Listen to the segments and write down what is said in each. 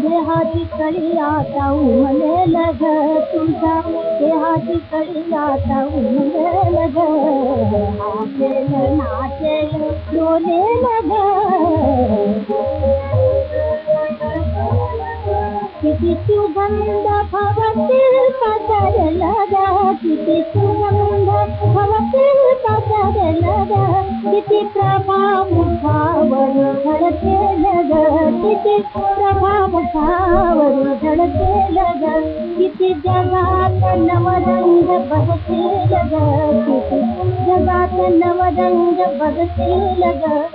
देहाची कळी आता उमले लग तुझा देहाची कळी आता उमले लग नाचेल नाचेल डोले लग किती सुगंध भवतील पसरल ग किती सुगंध भवतील पसरल ग किती प्रभा मुखावर झळकेल ग किती प्रभा मुखावर झळकेल ग किती जगात नवरंग बघतील ग किती जगात नवरंग बघतील ग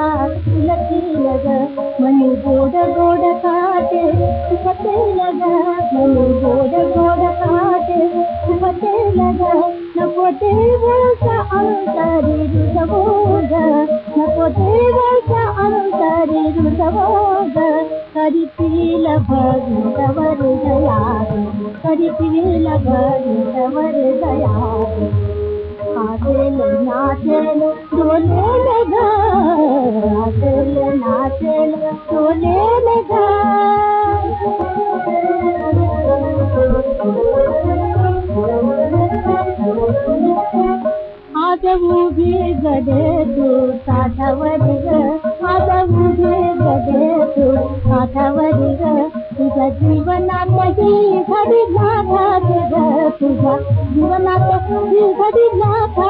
आता फुलतील ग मनी गोड गोड काटे फुटेल ग मनी गोड गोड काटे फुटेल ग नको देवाचा अंतरी रुजवो ग नको देवाचा अंतरी रुजवो ग करीतील भगवंतवर दया करीतील भगवंतवर दया नाचेल नाचल नाचल सोने लगा आदवू भी गदे तू साधा वरिग आदवू भी गदे तू साधा वरिग तुझा जीवनात ही घडी नाथा तुझा तुझा जीवनात ही घडी नाथा.